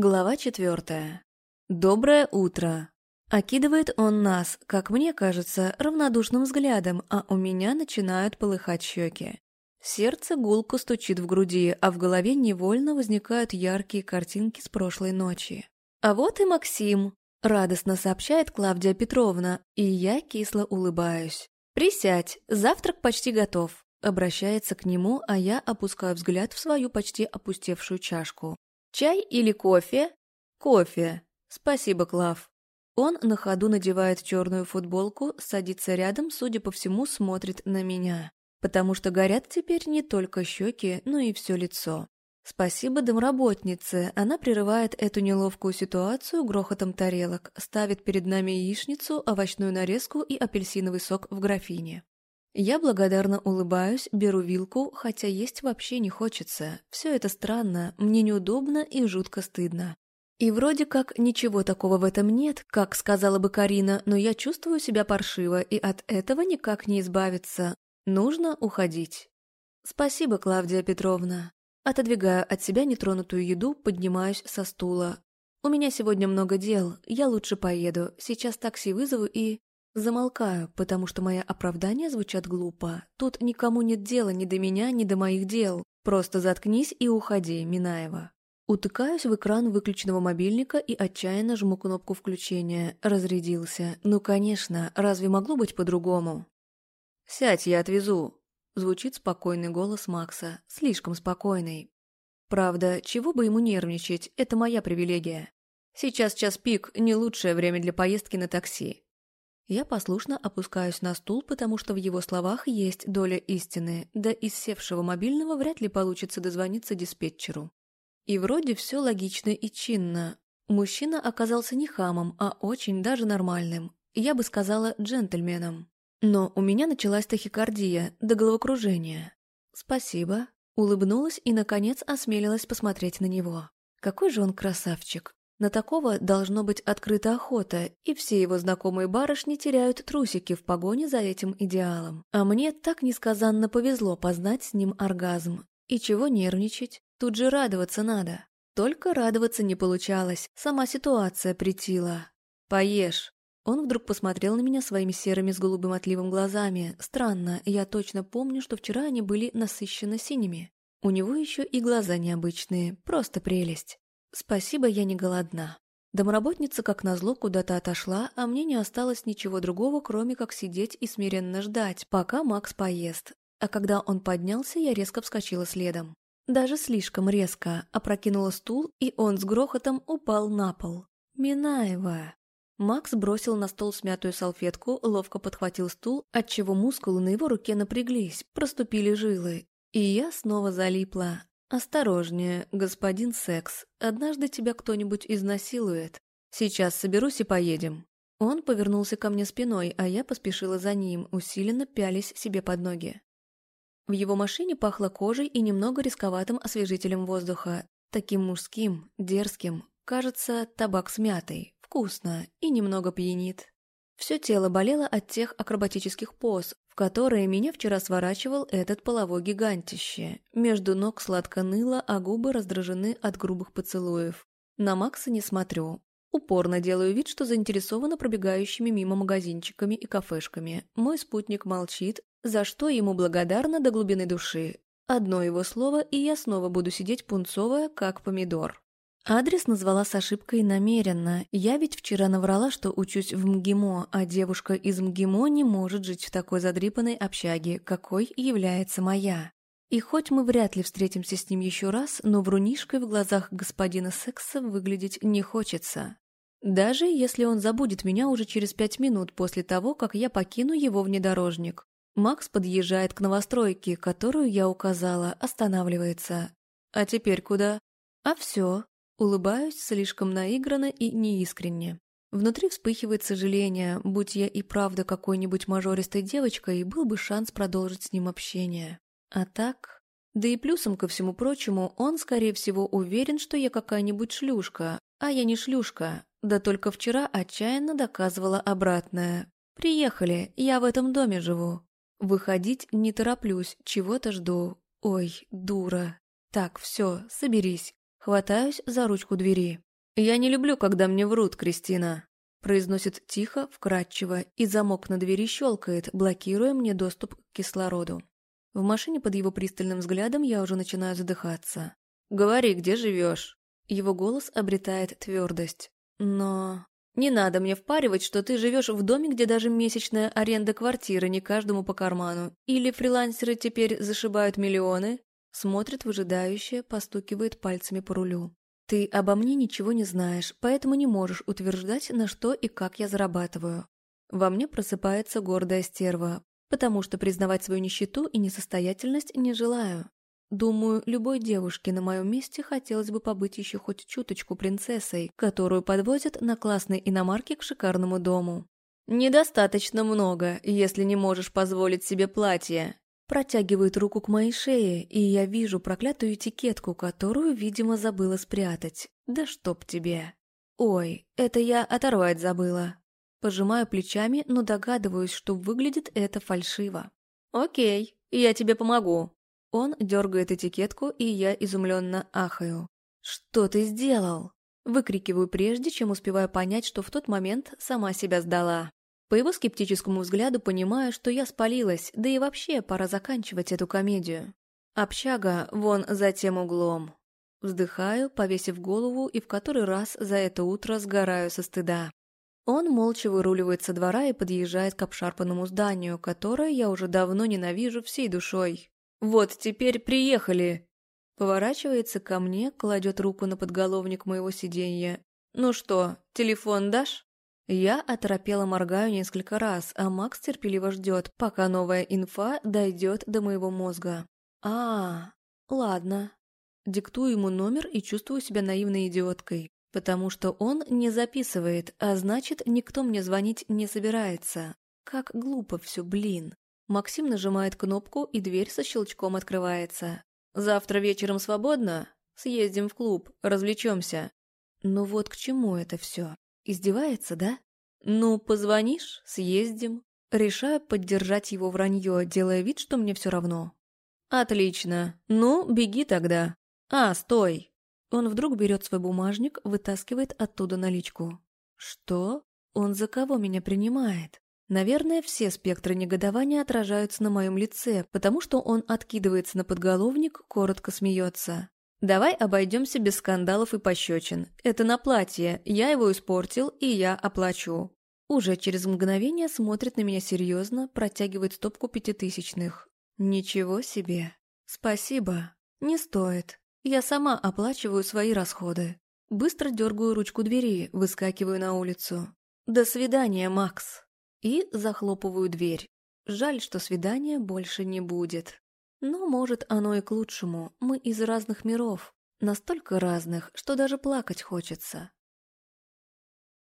Глава четвертая. Доброе утро. Окидывает он нас, как мне кажется, равнодушным взглядом, а у меня начинают полыхать щеки. Сердце гулко стучит в груди, а в голове невольно возникают яркие картинки с прошлой ночи. А вот и Максим, радостно сообщает Клавдия Петровна, и я кисло улыбаюсь. «Присядь, завтрак почти готов», обращается к нему, а я опускаю взгляд в свою почти опустевшую чашку. «Чай или кофе?» «Кофе. Спасибо, Клав». Он на ходу надевает черную футболку, садится рядом, судя по всему, смотрит на меня. Потому что горят теперь не только щеки, но и все лицо. Спасибо домработнице, она прерывает эту неловкую ситуацию грохотом тарелок, ставит перед нами яичницу, овощную нарезку и апельсиновый сок в графине. Я благодарно улыбаюсь, беру вилку, хотя есть вообще не хочется. Все это странно, мне неудобно и жутко стыдно. И вроде как ничего такого в этом нет, как сказала бы Карина, но я чувствую себя паршиво, и от этого никак не избавиться. Нужно уходить. Спасибо, Клавдия Петровна. Отодвигаю от себя нетронутую еду, поднимаюсь со стула. У меня сегодня много дел, я лучше поеду, сейчас такси вызову и... Замолкаю, потому что мои оправдания звучат глупо. Тут никому нет дела ни до меня, ни до моих дел. Просто заткнись и уходи, Минаева. Утыкаюсь в экран выключенного мобильника и отчаянно жму кнопку включения. Разрядился. Ну, конечно, разве могло быть по-другому? «Сядь, я отвезу», — звучит спокойный голос Макса. Слишком спокойный. Правда, чего бы ему нервничать, это моя привилегия. Сейчас час пик, не лучшее время для поездки на такси. Я послушно опускаюсь на стул, потому что в его словах есть доля истины, да из севшего мобильного вряд ли получится дозвониться диспетчеру. И вроде все логично и чинно. Мужчина оказался не хамом, а очень даже нормальным. Я бы сказала, джентльменом. Но у меня началась тахикардия до головокружения. «Спасибо», улыбнулась и, наконец, осмелилась посмотреть на него. Какой же он красавчик. На такого должно быть открыта охота, и все его знакомые барышни теряют трусики в погоне за этим идеалом. А мне так несказанно повезло познать с ним оргазм. И чего нервничать? Тут же радоваться надо. Только радоваться не получалось, сама ситуация притила. «Поешь». Он вдруг посмотрел на меня своими серыми с голубым отливом глазами. Странно, я точно помню, что вчера они были насыщенно синими. У него еще и глаза необычные, просто прелесть. Спасибо, я не голодна. Домработница, как назло, куда-то отошла, а мне не осталось ничего другого, кроме как сидеть и смиренно ждать, пока Макс поест. А когда он поднялся, я резко вскочила следом. Даже слишком резко опрокинула стул, и он с грохотом упал на пол. «Минаева!» Макс бросил на стол смятую салфетку, ловко подхватил стул, отчего мускулы на его руке напряглись, проступили жилы. И я снова залипла. «Осторожнее, господин Секс, однажды тебя кто-нибудь изнасилует. Сейчас соберусь и поедем». Он повернулся ко мне спиной, а я поспешила за ним, усиленно пялись себе под ноги. В его машине пахло кожей и немного рисковатым освежителем воздуха. Таким мужским, дерзким. Кажется, табак с мятой. Вкусно и немного пьянит. Все тело болело от тех акробатических поз, которые меня вчера сворачивал этот половой гигантище. Между ног сладко ныло, а губы раздражены от грубых поцелуев. На Макса не смотрю. Упорно делаю вид, что заинтересована пробегающими мимо магазинчиками и кафешками. Мой спутник молчит, за что ему благодарна до глубины души. Одно его слово, и я снова буду сидеть пунцовая, как помидор. Адрес назвала с ошибкой намеренно. Я ведь вчера наврала, что учусь в МГИМО, а девушка из МГИМО не может жить в такой задрипанной общаге, какой является моя. И хоть мы вряд ли встретимся с ним еще раз, но врунишкой в глазах господина Секса выглядеть не хочется. Даже если он забудет меня уже через пять минут после того, как я покину его внедорожник. Макс подъезжает к новостройке, которую я указала, останавливается. А теперь куда? А все. Улыбаюсь слишком наигранно и неискренне. Внутри вспыхивает сожаление, будь я и правда какой-нибудь мажористой девочкой, был бы шанс продолжить с ним общение. А так... Да и плюсом ко всему прочему, он, скорее всего, уверен, что я какая-нибудь шлюшка, а я не шлюшка, да только вчера отчаянно доказывала обратное. «Приехали, я в этом доме живу». Выходить не тороплюсь, чего-то жду. Ой, дура. Так, все, соберись. Хватаюсь за ручку двери. «Я не люблю, когда мне врут, Кристина», – произносит тихо, вкрадчиво, и замок на двери щелкает, блокируя мне доступ к кислороду. В машине под его пристальным взглядом я уже начинаю задыхаться. «Говори, где живешь?» Его голос обретает твердость. «Но...» «Не надо мне впаривать, что ты живешь в доме, где даже месячная аренда квартиры не каждому по карману. Или фрилансеры теперь зашибают миллионы?» Смотрит выжидающе, постукивает пальцами по рулю. «Ты обо мне ничего не знаешь, поэтому не можешь утверждать, на что и как я зарабатываю. Во мне просыпается гордая стерва, потому что признавать свою нищету и несостоятельность не желаю. Думаю, любой девушке на моем месте хотелось бы побыть еще хоть чуточку принцессой, которую подвозят на классной иномарке к шикарному дому. «Недостаточно много, если не можешь позволить себе платье». Протягивает руку к моей шее, и я вижу проклятую этикетку, которую, видимо, забыла спрятать. Да чтоб тебе. Ой, это я оторвать забыла. Пожимаю плечами, но догадываюсь, что выглядит это фальшиво. «Окей, я тебе помогу». Он дергает этикетку, и я изумленно ахаю. «Что ты сделал?» Выкрикиваю прежде, чем успеваю понять, что в тот момент сама себя сдала. По его скептическому взгляду понимаю, что я спалилась, да и вообще пора заканчивать эту комедию. Общага вон за тем углом. Вздыхаю, повесив голову, и в который раз за это утро сгораю со стыда. Он молча выруливает со двора и подъезжает к обшарпанному зданию, которое я уже давно ненавижу всей душой. «Вот теперь приехали!» Поворачивается ко мне, кладет руку на подголовник моего сиденья. «Ну что, телефон дашь?» Я оторопела моргаю несколько раз, а Макс терпеливо ждет, пока новая инфа дойдет до моего мозга. а, ладно. Диктую ему номер и чувствую себя наивной идиоткой, потому что он не записывает, а значит, никто мне звонить не собирается. Как глупо все, блин. Максим нажимает кнопку, и дверь со щелчком открывается. «Завтра вечером свободно? Съездим в клуб, развлечемся». Ну вот к чему это все? Издевается, да? Ну, позвонишь, съездим. Решаю поддержать его вранье, делая вид, что мне все равно. Отлично. Ну, беги тогда. А, стой. Он вдруг берет свой бумажник, вытаскивает оттуда наличку. Что? Он за кого меня принимает? Наверное, все спектры негодования отражаются на моем лице, потому что он откидывается на подголовник, коротко смеется. «Давай обойдемся без скандалов и пощечин. Это на платье, я его испортил, и я оплачу». Уже через мгновение смотрит на меня серьезно, протягивает стопку пятитысячных. «Ничего себе. Спасибо. Не стоит. Я сама оплачиваю свои расходы». Быстро дергаю ручку двери, выскакиваю на улицу. «До свидания, Макс!» И захлопываю дверь. Жаль, что свидания больше не будет. Но, может, оно и к лучшему. Мы из разных миров. Настолько разных, что даже плакать хочется.